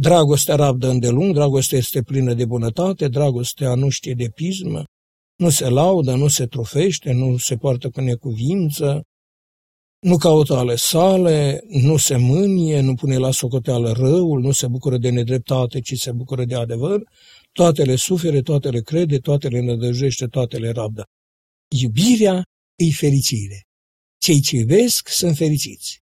Dragostea rabdă îndelung, dragostea este plină de bunătate, dragostea nu știe de pismă, nu se laudă, nu se trofește, nu se poartă cu necuvință, nu caută ale sale, nu se mânie, nu pune la socoteală răul, nu se bucură de nedreptate, ci se bucură de adevăr, toate le sufere, toate le crede, toate le nădăjește, toate le rabdă. Iubirea îi fericire. Cei ce iubesc sunt fericiți.